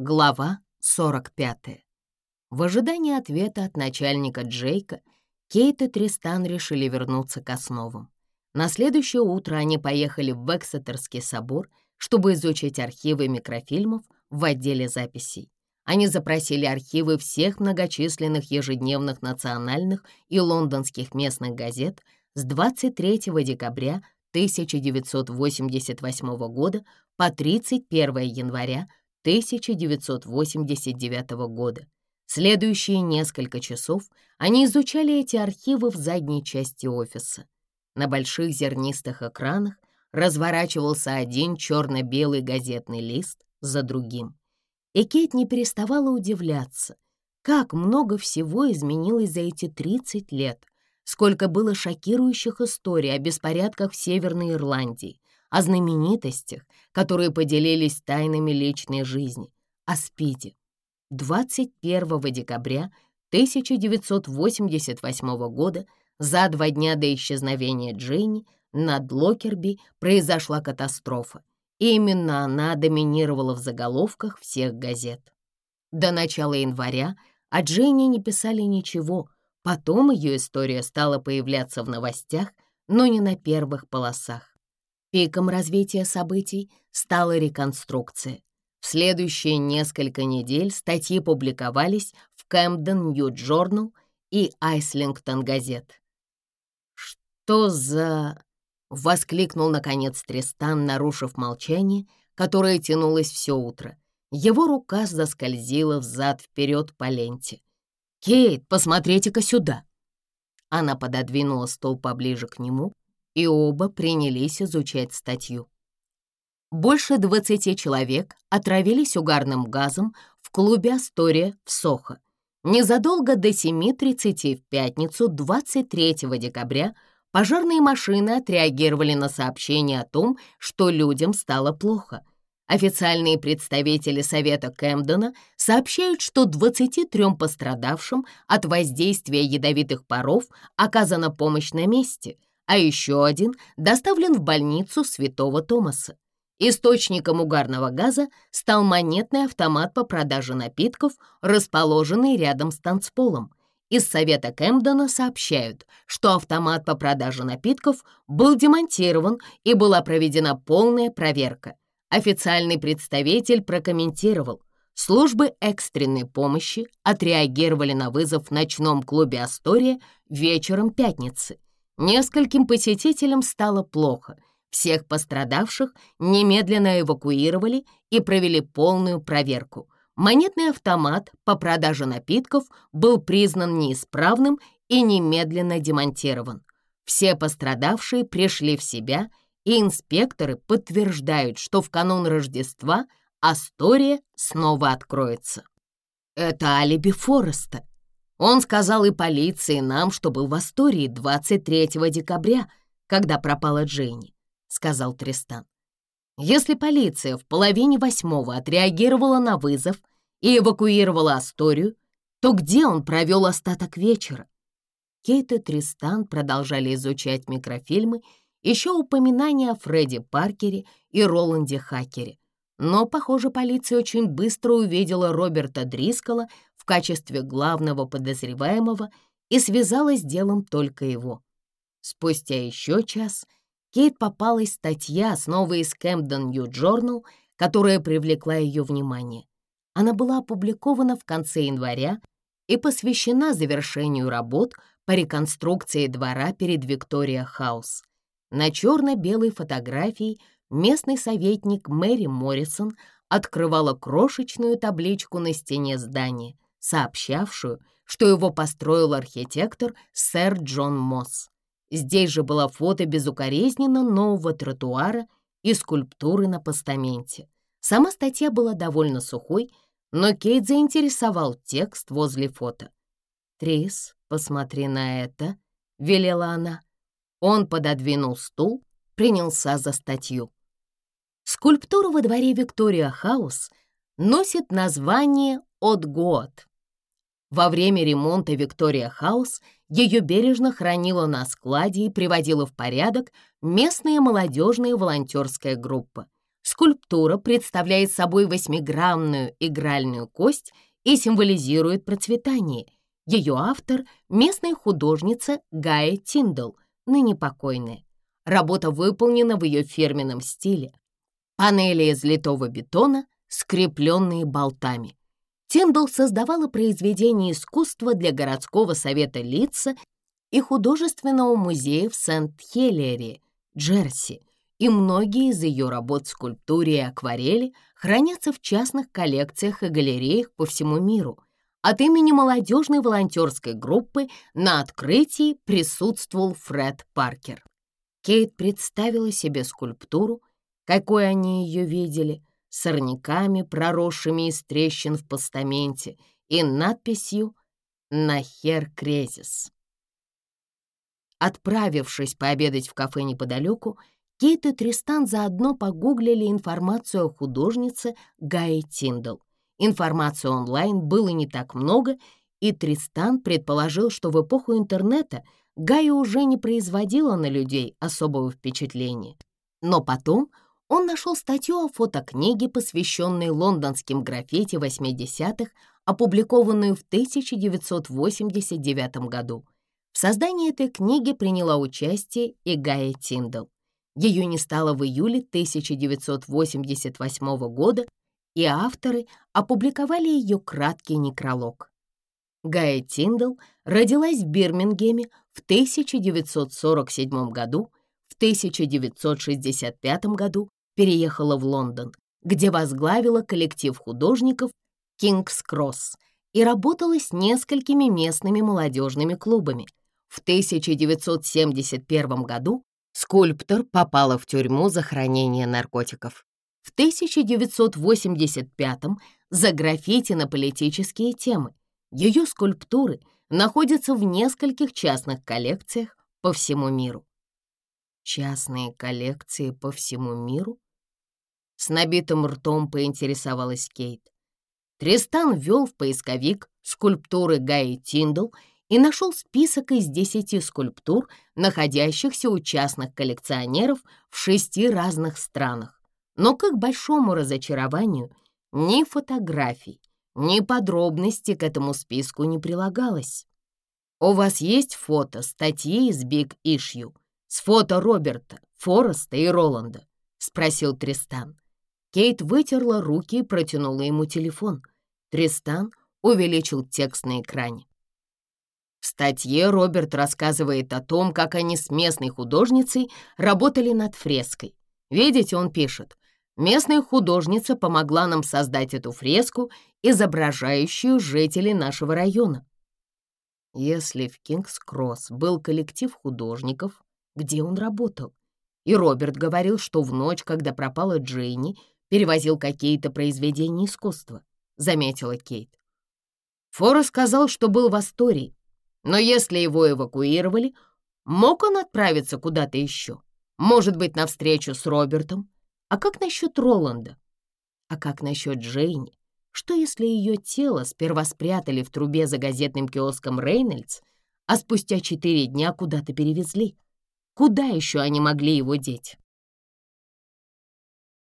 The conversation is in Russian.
Глава 45. В ожидании ответа от начальника Джейка Кейт и Тристан решили вернуться к основам. На следующее утро они поехали в Эксетерский собор, чтобы изучить архивы микрофильмов в отделе записей. Они запросили архивы всех многочисленных ежедневных национальных и лондонских местных газет с 23 декабря 1988 года по 31 января 1989 года. Следующие несколько часов они изучали эти архивы в задней части офиса. На больших зернистых экранах разворачивался один черно-белый газетный лист за другим. И Кейт не переставала удивляться, как много всего изменилось за эти 30 лет, сколько было шокирующих историй о беспорядках в Северной Ирландии, о знаменитостях, которые поделились тайнами личной жизни, о СПИДе. 21 декабря 1988 года, за два дня до исчезновения Джинни, над Локерби произошла катастрофа. И именно она доминировала в заголовках всех газет. До начала января о Дженни не писали ничего, потом ее история стала появляться в новостях, но не на первых полосах. Пиком развития событий стала реконструкция. В следующие несколько недель статьи публиковались в Camden New Journal и Айслингтон Газет. «Что за...» — воскликнул, наконец, Тристан, нарушив молчание, которое тянулось все утро. Его рука заскользила взад-вперед по ленте. «Кейт, посмотрите-ка сюда!» Она пододвинула стол поближе к нему, и оба принялись изучать статью. Больше 20 человек отравились угарным газом в клубе «Астория» в Сохо. Незадолго до 7.30 в пятницу 23 декабря пожарные машины отреагировали на сообщение о том, что людям стало плохо. Официальные представители Совета Кэмдена сообщают, что 23 пострадавшим от воздействия ядовитых паров оказана помощь на месте — а еще один доставлен в больницу Святого Томаса. Источником угарного газа стал монетный автомат по продаже напитков, расположенный рядом с танцполом. Из совета Кэмдона сообщают, что автомат по продаже напитков был демонтирован и была проведена полная проверка. Официальный представитель прокомментировал, службы экстренной помощи отреагировали на вызов в ночном клубе «Астория» вечером пятницы – Нескольким посетителям стало плохо. Всех пострадавших немедленно эвакуировали и провели полную проверку. Монетный автомат по продаже напитков был признан неисправным и немедленно демонтирован. Все пострадавшие пришли в себя, и инспекторы подтверждают, что в канун Рождества Астория снова откроется. Это алиби Фореста, он сказал и полиции, и нам, что был в Астории 23 декабря, когда пропала Дженни, — сказал Тристан. «Если полиция в половине восьмого отреагировала на вызов и эвакуировала Асторию, то где он провел остаток вечера?» Кейт и Тристан продолжали изучать микрофильмы, еще упоминания о Фредди Паркере и Роланде Хакере — но, похоже, полиция очень быстро увидела Роберта Дрискала в качестве главного подозреваемого и связала с делом только его. Спустя еще час Кейт попалась статья снова из Camden New Journal, которая привлекла ее внимание. Она была опубликована в конце января и посвящена завершению работ по реконструкции двора перед Виктория Хаус. На черно-белой фотографии – местный советник Мэри Моррисон открывала крошечную табличку на стене здания, сообщавшую, что его построил архитектор сэр Джон Мосс. Здесь же было фото безукоризненно нового тротуара и скульптуры на постаменте. Сама статья была довольно сухой, но Кейт заинтересовал текст возле фото. «Трис, посмотри на это», — велела она. Он пододвинул стул, принялся за статью. Скульптура во дворе Виктория Хаус носит название «От Год». Во время ремонта Виктория Хаус ее бережно хранила на складе и приводила в порядок местная молодежная волонтерская группа. Скульптура представляет собой восьмигранную игральную кость и символизирует процветание. Ее автор — местная художница Гая Тиндл, ныне покойная. Работа выполнена в ее фирменном стиле, Панели из литого бетона, скрепленные болтами. Тиндл создавала произведения искусства для городского совета Лидса и художественного музея в Сент-Хелере, Джерси, и многие из ее работ скульптуры и акварели хранятся в частных коллекциях и галереях по всему миру. От имени молодежной волонтерской группы на открытии присутствовал Фред Паркер. Кейт представила себе скульптуру, какой они ее видели, сорняками, проросшими из трещин в постаменте, и надписью «Нахер Крезис». Отправившись пообедать в кафе неподалеку, Кейт и Тристан заодно погуглили информацию о художнице Гае Тиндл. Информации онлайн было не так много, и Тристан предположил, что в эпоху интернета Гая уже не производила на людей особого впечатления. Но потом он нашел статью о фотокниге, посвященной лондонским граффити 80-х, опубликованную в 1989 году. В создании этой книги приняла участие и Гая Тиндал. Ее не стало в июле 1988 года, и авторы опубликовали ее краткий некролог. Гая Тиндал родилась в Бирмингеме в 1947 году, в 1965 году переехала в Лондон, где возглавила коллектив художников «Кингс Кросс» и работала с несколькими местными молодежными клубами. В 1971 году скульптор попала в тюрьму за хранение наркотиков. В 1985 за граффити на политические темы. Ее скульптуры находятся в нескольких частных коллекциях по всему миру. Частные коллекции по всему миру? С набитым ртом поинтересовалась Кейт. Тристан ввел в поисковик скульптуры Гаи Тиндл и нашел список из десяти скульптур, находящихся у частных коллекционеров в шести разных странах. Но к их большому разочарованию ни фотографий, ни подробностей к этому списку не прилагалось. «У вас есть фото статьи из Биг Ишью с фото Роберта, Фореста и Роланда?» — спросил Тристан. Кейт вытерла руки и протянула ему телефон. Тристан увеличил текст на экране. В статье Роберт рассказывает о том, как они с местной художницей работали над фреской. Видите, он пишет, местная художница помогла нам создать эту фреску, изображающую жителей нашего района. Если в Кингс-Кросс был коллектив художников, где он работал? И Роберт говорил, что в ночь, когда пропала Джейни, перевозил какие-то произведения искусства», — заметила Кейт. Фора сказал, что был в Астории, но если его эвакуировали, мог он отправиться куда-то еще. Может быть, на встречу с Робертом. А как насчет Роланда? А как насчет Джейни? Что если ее тело сперва спрятали в трубе за газетным киоском Рейнольдс, а спустя четыре дня куда-то перевезли? Куда еще они могли его деть?